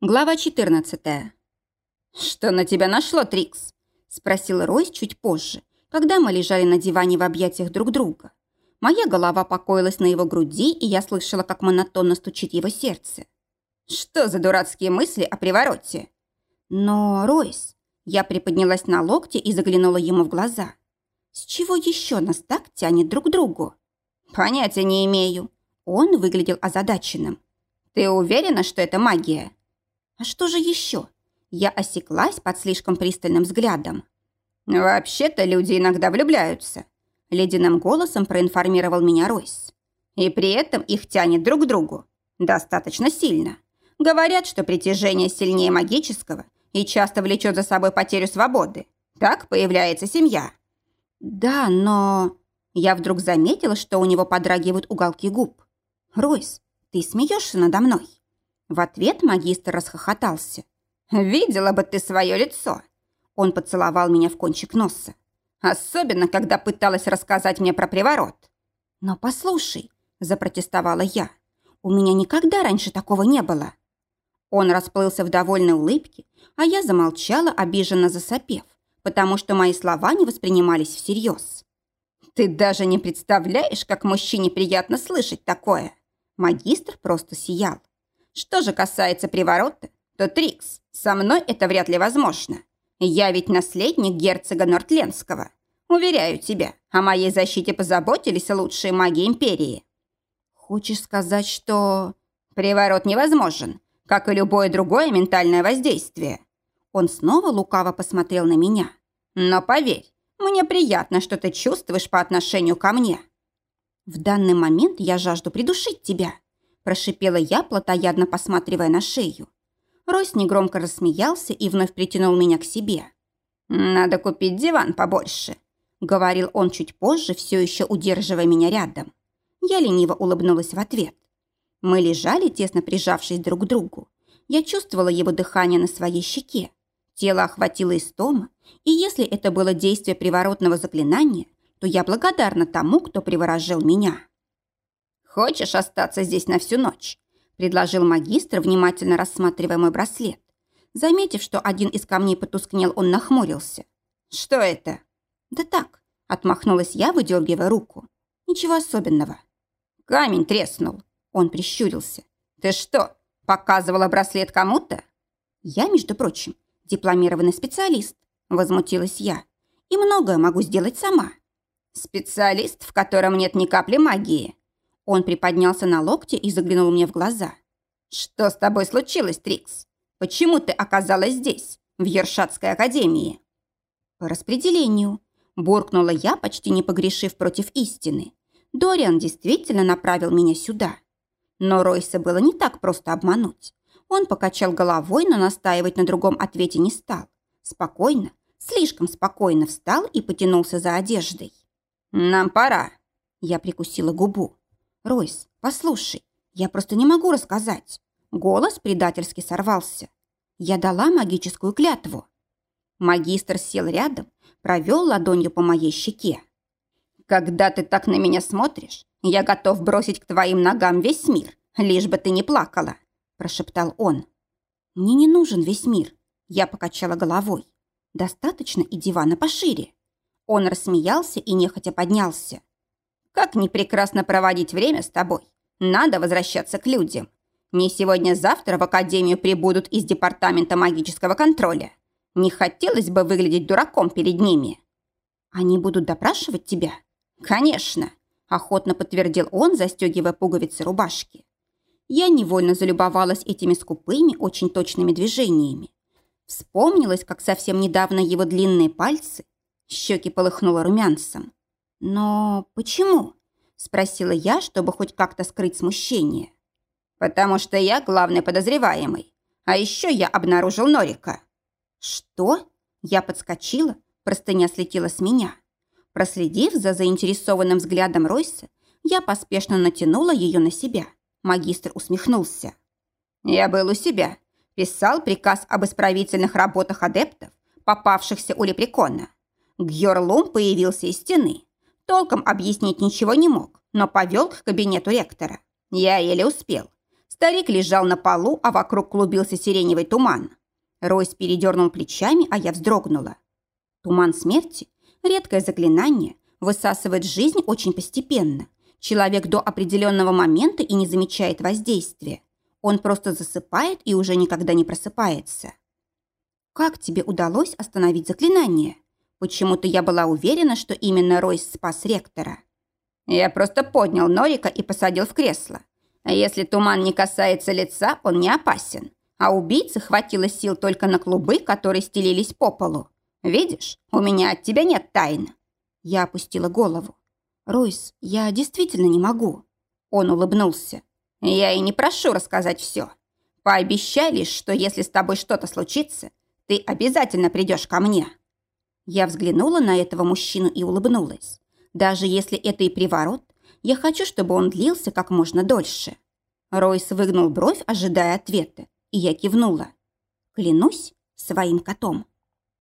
Глава 14. «Что на тебя нашло, Трикс?» – спросил Ройс чуть позже, когда мы лежали на диване в объятиях друг друга. Моя голова покоилась на его груди, и я слышала, как монотонно стучит его сердце. «Что за дурацкие мысли о привороте?» «Но, Ройс...» Я приподнялась на локте и заглянула ему в глаза. «С чего еще нас так тянет друг к другу?» «Понятия не имею». Он выглядел озадаченным. «Ты уверена, что это магия?» А что же еще? Я осеклась под слишком пристальным взглядом. «Вообще-то люди иногда влюбляются», – ледяным голосом проинформировал меня Ройс. «И при этом их тянет друг к другу. Достаточно сильно. Говорят, что притяжение сильнее магического и часто влечет за собой потерю свободы. Так появляется семья». «Да, но...» Я вдруг заметила, что у него подрагивают уголки губ. «Ройс, ты смеешься надо мной?» В ответ магистр расхохотался. «Видела бы ты свое лицо!» Он поцеловал меня в кончик носа. «Особенно, когда пыталась рассказать мне про приворот». «Но послушай», – запротестовала я, – «у меня никогда раньше такого не было». Он расплылся в довольной улыбке, а я замолчала, обиженно засопев, потому что мои слова не воспринимались всерьез. «Ты даже не представляешь, как мужчине приятно слышать такое!» Магистр просто сиял. Что же касается приворота, то Трикс, со мной это вряд ли возможно. Я ведь наследник герцога Нортленского. Уверяю тебя, о моей защите позаботились лучшие маги Империи. Хочешь сказать, что... Приворот невозможен, как и любое другое ментальное воздействие. Он снова лукаво посмотрел на меня. Но поверь, мне приятно, что ты чувствуешь по отношению ко мне. В данный момент я жажду придушить тебя прошипела я, плотоядно посматривая на шею. Ройс негромко рассмеялся и вновь притянул меня к себе. «Надо купить диван побольше», — говорил он чуть позже, все еще удерживая меня рядом. Я лениво улыбнулась в ответ. Мы лежали, тесно прижавшись друг к другу. Я чувствовала его дыхание на своей щеке. Тело охватило истома, и если это было действие приворотного заклинания, то я благодарна тому, кто приворожил меня. «Хочешь остаться здесь на всю ночь?» – предложил магистр, внимательно рассматривая мой браслет. Заметив, что один из камней потускнел, он нахмурился. «Что это?» «Да так», – отмахнулась я, выдергивая руку. «Ничего особенного». «Камень треснул», – он прищурился. «Ты что, показывала браслет кому-то?» «Я, между прочим, дипломированный специалист», – возмутилась я. «И многое могу сделать сама». «Специалист, в котором нет ни капли магии», он приподнялся на локте и заглянул мне в глаза. «Что с тобой случилось, Трикс? Почему ты оказалась здесь, в Ершатской академии?» «По распределению», – буркнула я, почти не погрешив против истины. Дориан действительно направил меня сюда. Но Ройса было не так просто обмануть. Он покачал головой, но настаивать на другом ответе не стал. Спокойно, слишком спокойно встал и потянулся за одеждой. «Нам пора», – я прикусила губу. «Ройс, послушай, я просто не могу рассказать». Голос предательски сорвался. Я дала магическую клятву. Магистр сел рядом, провел ладонью по моей щеке. «Когда ты так на меня смотришь, я готов бросить к твоим ногам весь мир, лишь бы ты не плакала», прошептал он. «Мне не нужен весь мир», я покачала головой. «Достаточно и дивана пошире». Он рассмеялся и нехотя поднялся. Как не прекрасно проводить время с тобой. Надо возвращаться к людям. Не сегодня-завтра в академию прибудут из департамента магического контроля. Не хотелось бы выглядеть дураком перед ними. Они будут допрашивать тебя? Конечно, охотно подтвердил он, застегивая пуговицы рубашки. Я невольно залюбовалась этими скупыми, очень точными движениями. Вспомнилось, как совсем недавно его длинные пальцы, щеки полыхнуло румянцем. «Но почему?» – спросила я, чтобы хоть как-то скрыть смущение. «Потому что я главный подозреваемый. А еще я обнаружил Норика». «Что?» Я подскочила, простыня слетела с меня. Проследив за заинтересованным взглядом Ройса, я поспешно натянула ее на себя. Магистр усмехнулся. «Я был у себя. Писал приказ об исправительных работах адептов, попавшихся у лепрекона. Гьорлум появился из стены, Толком объяснить ничего не мог, но повел к кабинету ректора. Я еле успел. Старик лежал на полу, а вокруг клубился сиреневый туман. Ройс передернул плечами, а я вздрогнула. Туман смерти – редкое заклинание, высасывает жизнь очень постепенно. Человек до определенного момента и не замечает воздействия. Он просто засыпает и уже никогда не просыпается. Как тебе удалось остановить заклинание? Почему-то я была уверена, что именно Ройс спас ректора. Я просто поднял Норика и посадил в кресло. А если туман не касается лица, он не опасен. А убийце хватило сил только на клубы, которые стелились по полу. Видишь, у меня от тебя нет тайн. Я опустила голову. «Ройс, я действительно не могу». Он улыбнулся. «Я и не прошу рассказать все. Пообещай лишь, что если с тобой что-то случится, ты обязательно придешь ко мне». Я взглянула на этого мужчину и улыбнулась. Даже если это и приворот, я хочу, чтобы он длился как можно дольше. Ройс выгнул бровь, ожидая ответа, и я кивнула. Клянусь своим котом.